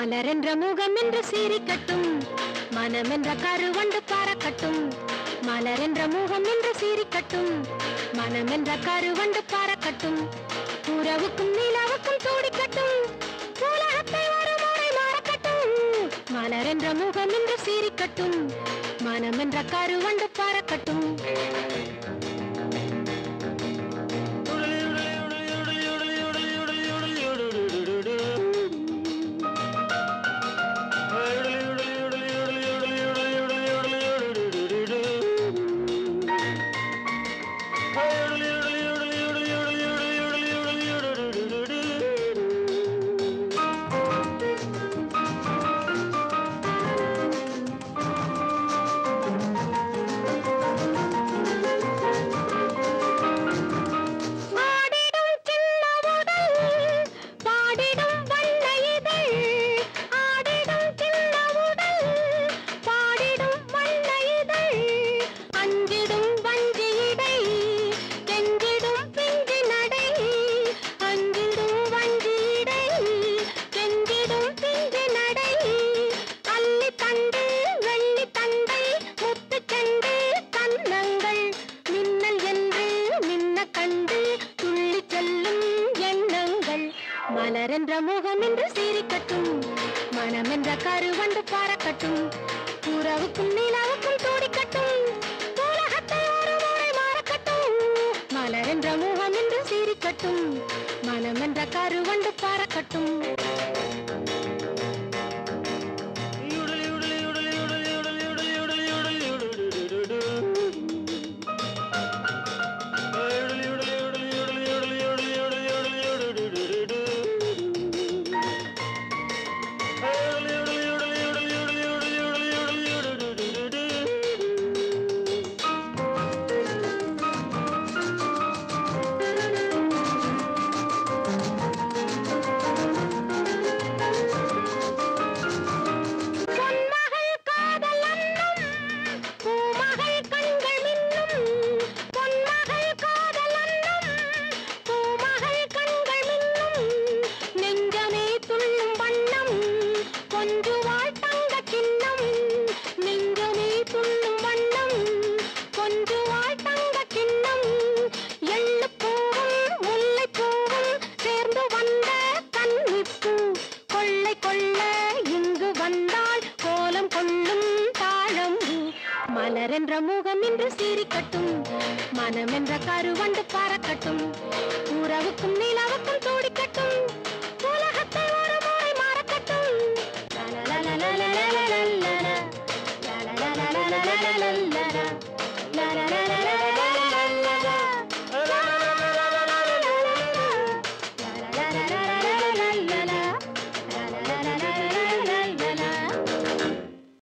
மலரென்ற முகம் என்று சீரிக்கட்டும் மனமென்ற கருவண்டு பாறக்கட்டும் மலரென்ற முகம் என்று சீரிக்கட்டும் மனமென்ற கருவண்டு பாறக்கட்டும் உறவுக்கும் நிலவுக்கும் தோடிக்கட்டும் உலகத்தை ஒரு முறை மறக்கட்டும். மலரென்ற முகம் என்று சீரிக்கட்டும் மனமென்ற கருவண்டு பறக்கட்டும் மலரென்ற முகம் என்று சீரிக்கட்டும் மனமென்ற கருவண்டு பறக்கட்டும் உறவுக்கும் நிலவுக்கும் தூடிக்கட்டும் உலகத்தை ஒரு முறை மறக்கட்டும் மலரென்ற முகம் என்று சீரிக்கட்டும் மனம் மனமென்ற கருவண்டு பறக்கட்டும் மலரென்ற மூகம் என்று சீரிக்கட்டும் மனமென்ற கருவண்டு பறக்கட்டும் உறவுக்கும் நிலவுக்கும் தோடிக்கட்டும்.